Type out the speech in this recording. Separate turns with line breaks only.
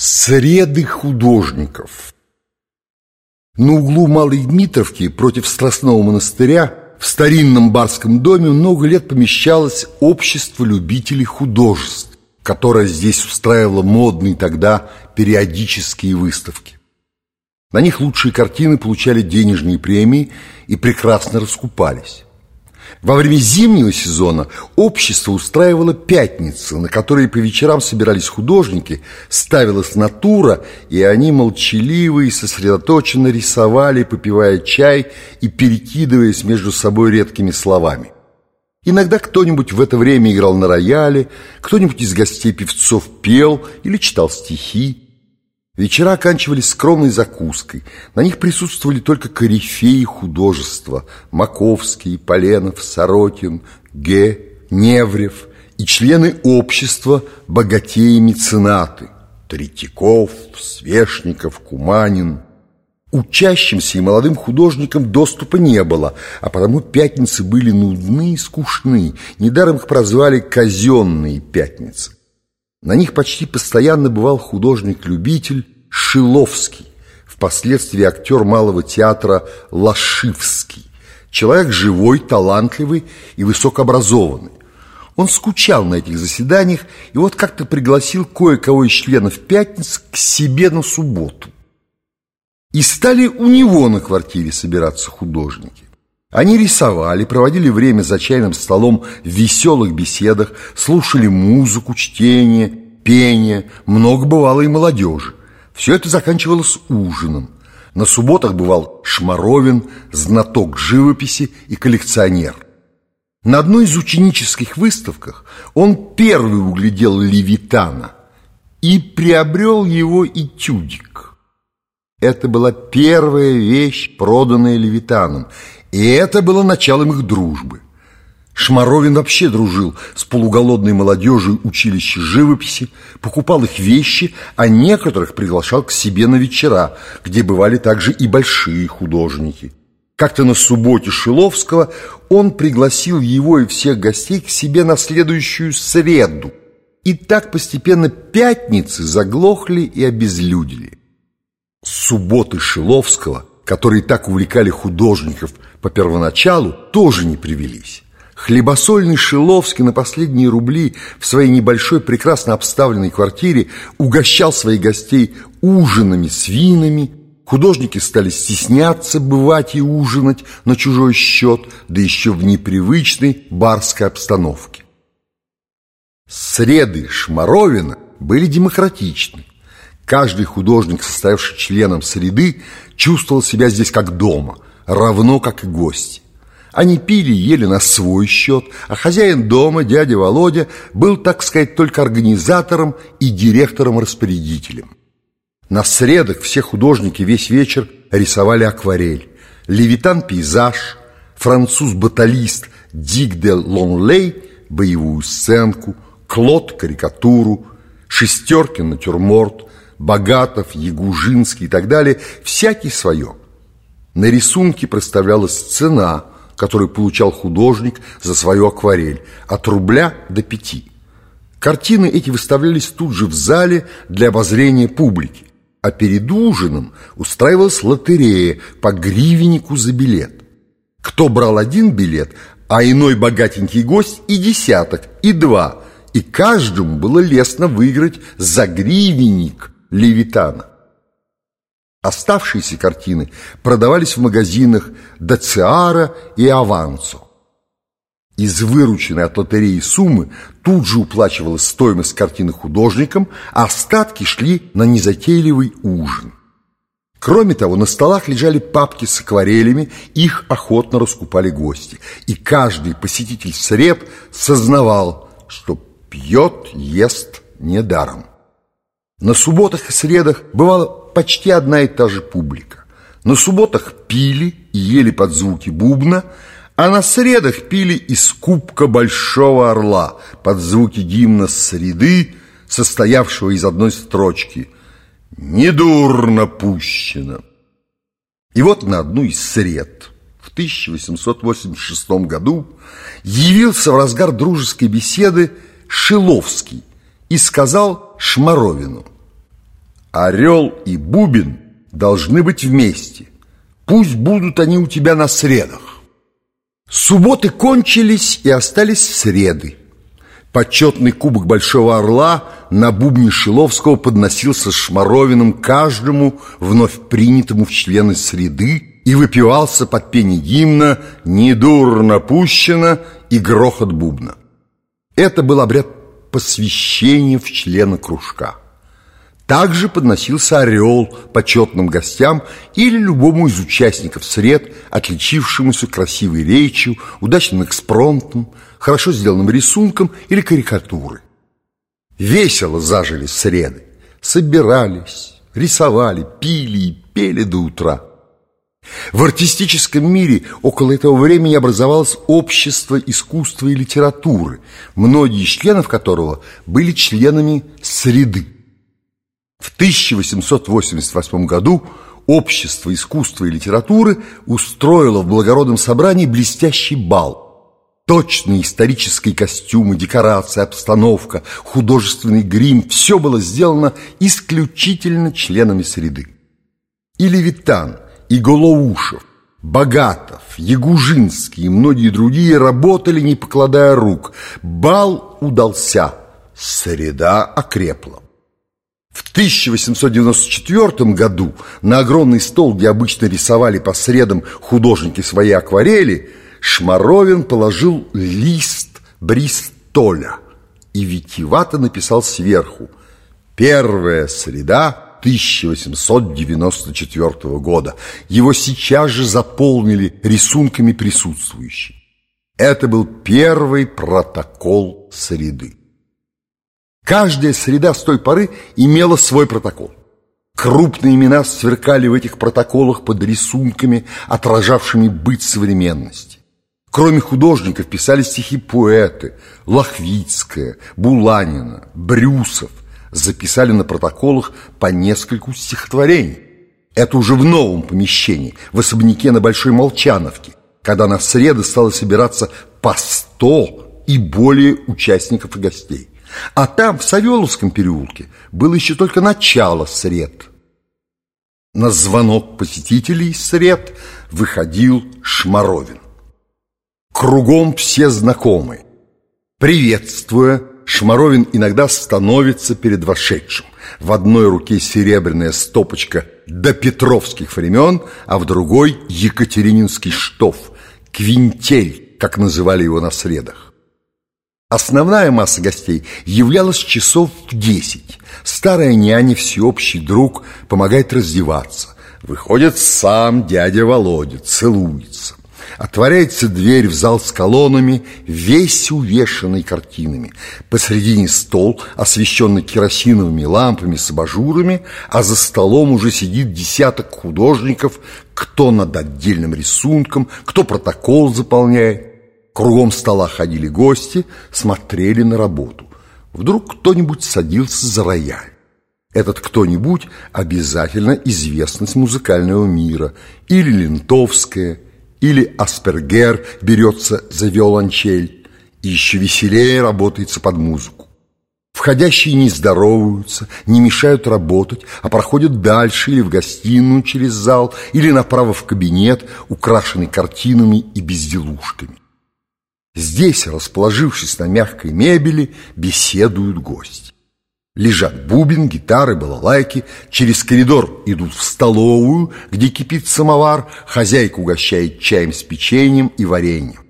Среды художников На углу Малой Дмитровки против Страстного монастыря в старинном барском доме много лет помещалось общество любителей художеств, которое здесь устраивало модные тогда периодические выставки. На них лучшие картины получали денежные премии и прекрасно раскупались. Во время зимнего сезона общество устраивало пятницы, на которые по вечерам собирались художники, ставилась натура, и они молчаливо и сосредоточенно рисовали, попивая чай и перекидываясь между собой редкими словами. Иногда кто-нибудь в это время играл на рояле, кто-нибудь из гостей певцов пел или читал стихи. Вечера оканчивались скромной закуской. На них присутствовали только корифеи художества Маковский, Поленов, Сорокин, Ге, Неврев и члены общества богатеи-меценаты Третьяков, Свешников, Куманин. Учащимся и молодым художникам доступа не было, а потому пятницы были нудны и скучны. Недаром их прозвали «казенные пятницы». На них почти постоянно бывал художник-любитель Шиловский, впоследствии актер малого театра Лашивский. Человек живой, талантливый и высокообразованный. Он скучал на этих заседаниях и вот как-то пригласил кое-кого из членов «Пятниц» к себе на субботу. И стали у него на квартире собираться художники. Они рисовали, проводили время за чайным столом в веселых беседах, слушали музыку, чтение, пение, много бывало и молодежи. Все это заканчивалось ужином. На субботах бывал Шмаровин, знаток живописи и коллекционер. На одной из ученических выставках он первый углядел Левитана и приобрел его этюдик. Это была первая вещь, проданная Левитаном, и это было началом их дружбы. Шмаровин вообще дружил с полуголодной молодежью училища живописи, покупал их вещи, а некоторых приглашал к себе на вечера, где бывали также и большие художники. Как-то на субботе Шиловского он пригласил его и всех гостей к себе на следующую среду. И так постепенно пятницы заглохли и обезлюдили. Субботы Шиловского, которые так увлекали художников по первоначалу, тоже не привелись. Хлебосольный Шиловский на последние рубли в своей небольшой, прекрасно обставленной квартире угощал своих гостей ужинами с винами. Художники стали стесняться бывать и ужинать на чужой счет, да еще в непривычной барской обстановке. Среды Шмаровина были демократичны. Каждый художник, состоявший членом среды, чувствовал себя здесь как дома, равно как и гости. Они пили и ели на свой счет, а хозяин дома, дядя Володя, был, так сказать, только организатором и директором-распорядителем. На средах все художники весь вечер рисовали акварель. Левитан – пейзаж, француз-баталист Дик де Лонлей – боевую сценку, Клод – карикатуру, Шестеркин – натюрморт, Богатов, Ягужинский и так далее – всякий свое. На рисунке проставлялась цена – который получал художник за свою акварель, от рубля до пяти. Картины эти выставлялись тут же в зале для обозрения публики, а перед ужином устраивалась лотерея по гривеннику за билет. Кто брал один билет, а иной богатенький гость и десяток, и два, и каждому было лестно выиграть за гривенник Левитана. Оставшиеся картины продавались в магазинах Дациара и Авансо. Из вырученной от лотереи суммы тут же уплачивалась стоимость картины художникам, а остатки шли на незатейливый ужин. Кроме того, на столах лежали папки с акварелями, их охотно раскупали гости. И каждый посетитель сред сознавал, что пьет, ест недаром. На субботах и средах бывало почти одна и та же публика. На субботах пили и ели под звуки бубна, а на средах пили из кубка Большого Орла под звуки гимна среды, состоявшего из одной строчки «Недурно пущено». И вот на одну из сред в 1886 году явился в разгар дружеской беседы Шиловский и сказал Шмаровину – Орел и бубен должны быть вместе. Пусть будут они у тебя на средах. Субботы кончились и остались среды. Почетный кубок Большого Орла на бубне Шиловского подносился Шмаровиным каждому вновь принятому в члены среды и выпивался под пение гимна «Недурно пущено» и грохот бубна. Это был обряд посвящения в члена кружка. Также подносился орел почетным гостям или любому из участников сред, отличившемуся красивой речью, удачным экспромтом, хорошо сделанным рисунком или карикатурой. Весело зажили среды, собирались, рисовали, пили и пели до утра. В артистическом мире около этого времени образовалось общество искусства и литературы, многие из членов которого были членами среды. В 1888 году Общество искусства и литературы устроило в благородном собрании блестящий бал. Точные исторические костюмы, декорации, обстановка, художественный грим – все было сделано исключительно членами среды. И Левитан, и Голоушев, Богатов, Ягужинский и многие другие работали, не покладая рук. Бал удался, среда окрепла. В 1894 году на огромный стол, где обычно рисовали по средам художники свои акварели, Шмаровин положил лист Бристоля и витиевато написал сверху «Первая среда 1894 года». Его сейчас же заполнили рисунками присутствующие. Это был первый протокол среды. Каждая среда с той поры имела свой протокол. Крупные имена сверкали в этих протоколах под рисунками, отражавшими быт современности. Кроме художников писали стихи поэты Лохвицкая, Буланина, Брюсов. Записали на протоколах по нескольку стихотворений. Это уже в новом помещении, в особняке на Большой Молчановке, когда на среды стало собираться по сто и более участников и гостей. А там, в Савеловском переулке, было еще только начало сред. На звонок посетителей сред выходил Шмаровин. Кругом все знакомы. Приветствуя, Шмаровин иногда становится перед вошедшим. В одной руке серебряная стопочка до петровских времен, а в другой екатерининский штоф, квинтель, как называли его на средах. Основная масса гостей являлась часов в десять. Старая няня, всеобщий друг, помогает раздеваться. Выходит сам дядя Володя, целуется. Отворяется дверь в зал с колоннами, весь увешанный картинами. Посредине стол, освещенный керосиновыми лампами с абажурами, а за столом уже сидит десяток художников, кто над отдельным рисунком, кто протокол заполняет. Кругом стола ходили гости, смотрели на работу. Вдруг кто-нибудь садился за рояль. Этот кто-нибудь обязательно известность музыкального мира. Или Лентовская, или Аспергер берется за виолончель. И еще веселее работается под музыку. Входящие не здороваются, не мешают работать, а проходят дальше или в гостиную через зал, или направо в кабинет, украшенный картинами и безделушками. Здесь, расположившись на мягкой мебели, беседуют гости. Лежат бубен, гитары, балалайки. Через коридор идут в столовую, где кипит самовар. Хозяйка угощает чаем с печеньем и вареньем.